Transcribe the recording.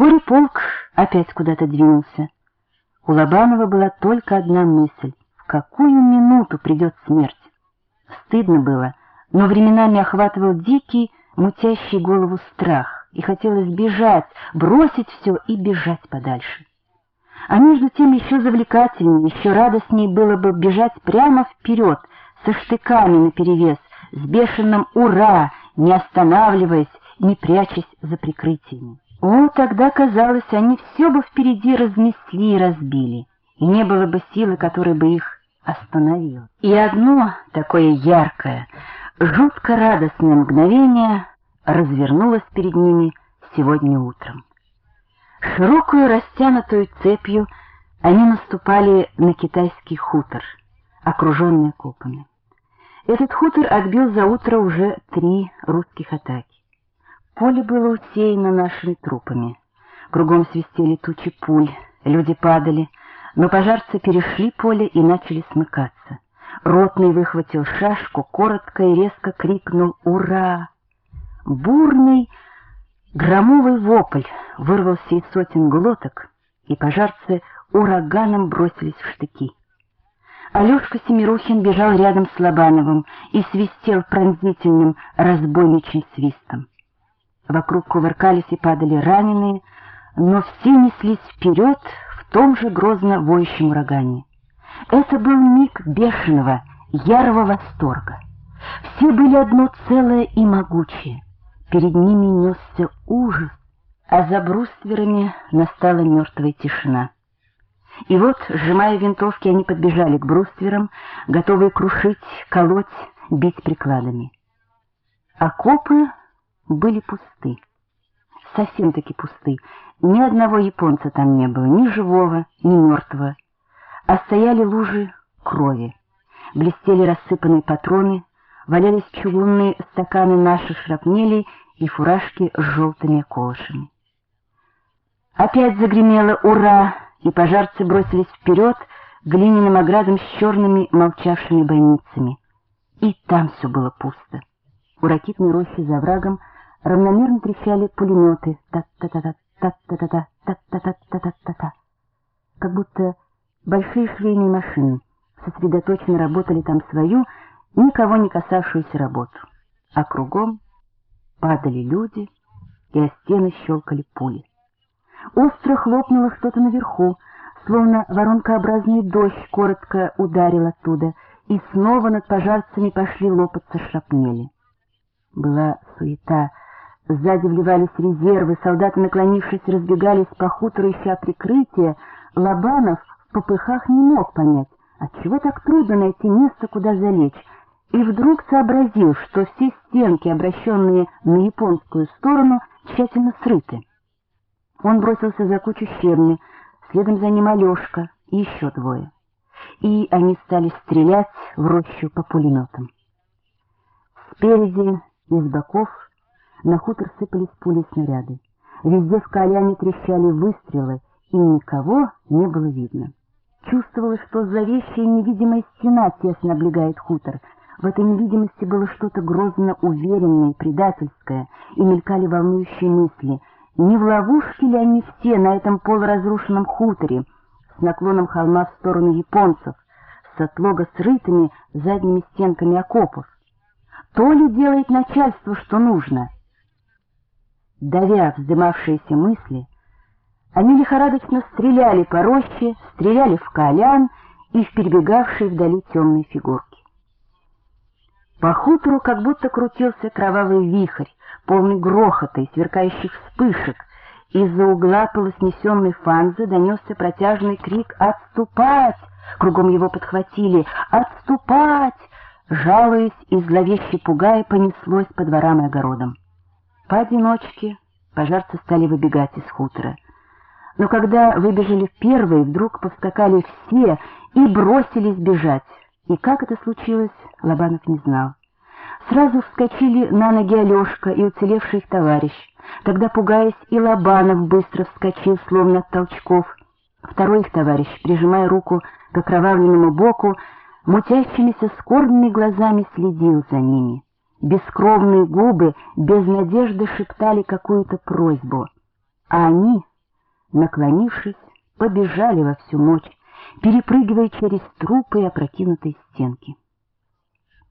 Вскоре полк опять куда-то двинулся. У Лобанова была только одна мысль — в какую минуту придет смерть. Стыдно было, но временами охватывал дикий, мутящий голову страх, и хотелось бежать, бросить все и бежать подальше. А между тем еще завлекательнее, еще радостнее было бы бежать прямо вперед, со штыками наперевес, с бешеным «Ура!», не останавливаясь, не прячась за прикрытиями. О, тогда, казалось, они все бы впереди разнесли и разбили, и не было бы силы, которая бы их остановила. И одно такое яркое, жутко радостное мгновение развернулось перед ними сегодня утром. Широкую растянутую цепью они наступали на китайский хутор, окруженный копами. Этот хутор отбил за утро уже три русских атаки. Поле было усеяно нашими трупами. Кругом свистели тучи пуль, люди падали, но пожарцы перешли поле и начали смыкаться. Ротный выхватил шашку, коротко и резко крикнул «Ура!». Бурный, громовый вопль вырвался из сотен глоток, и пожарцы ураганом бросились в штыки. Алешка Семирухин бежал рядом с Лобановым и свистел пронзительным разбойничьим свистом. Вокруг кувыркались и падали раненые, но все неслись вперед в том же грозно воющем урагане. Это был миг бешеного, ярого восторга. Все были одно целое и могучее. Перед ними несся ужас, а за брустверами настала мертвая тишина. И вот, сжимая винтовки, они подбежали к брустверам, готовые крушить, колоть, бить прикладами. Окопы были пусты. Совсем-таки пусты. Ни одного японца там не было, ни живого, ни мертвого. А стояли лужи крови. Блестели рассыпанные патроны, валялись чугунные стаканы наших шрапнелей и фуражки с желтыми околышами. Опять загремело «Ура!», и пожарцы бросились вперед глиняным оградом с черными молчавшими бойницами. И там все было пусто. У ракитной рощи за врагом равномерно трещали пулеметы, та-та-та-та, та-та-та-та, та-та-та-та-та-та, как будто большие швейные машины сосредоточенно работали там свою, никого не касавшуюся работу, а кругом падали люди, и о стены щелкали пули. Остро хлопнуло что-то наверху, словно воронкообразный дождь коротко ударил оттуда, и снова над пожарцами пошли лопаться шрапнели. Была суета, Сзади вливались резервы, солдаты, наклонившись, разбегались по хутору, ища прикрытия. Лобанов в попыхах не мог понять, отчего так трудно найти место, куда залечь, и вдруг сообразил, что все стенки, обращенные на японскую сторону, тщательно срыты. Он бросился за кучу щебня, следом за ним Алешка и еще двое. И они стали стрелять в рощу по пулеметам. Спереди и с боков на хутор сыпались пули снаряды. Везде в коляне трещали выстрелы, и никого не было видно. Чувствовалось, что зловещая невидимая стена тесно облегает хутор. В этой невидимости было что-то грозно уверенное и предательское, и мелькали волнующие мысли. Не в ловушке ли они все на этом полуразрушенном хуторе, с наклоном холма в сторону японцев, с отлого срытыми задними стенками окопов? То ли делает начальство, что нужно — давя вздымавшиеся мысли, они лихорадочно стреляли по роще, стреляли в колян и в перебегавшие вдали темные фигурки. По хутору как будто крутился кровавый вихрь, полный грохота и сверкающих вспышек. Из-за угла полуснесенной фанзы донесся протяжный крик «Отступать!» Кругом его подхватили «Отступать!» Жалуясь и зловеще пугая, понеслось по дворам и огородам. Поодиночке пожарцы стали выбегать из хутора. Но когда выбежали первые, вдруг повскакали все и бросились бежать. И как это случилось, Лобанов не знал. Сразу вскочили на ноги Алешка и уцелевший их товарищ. Тогда, пугаясь, и Лобанов быстро вскочил, словно от толчков. Второй их товарищ, прижимая руку к окровавленному боку, мутящимися скорбными глазами следил за ними. Бескровные губы без надежды шептали какую-то просьбу, а они наклонившись, побежали во всю мощь, перепрыгивая через трупы и опрокинутые стенки.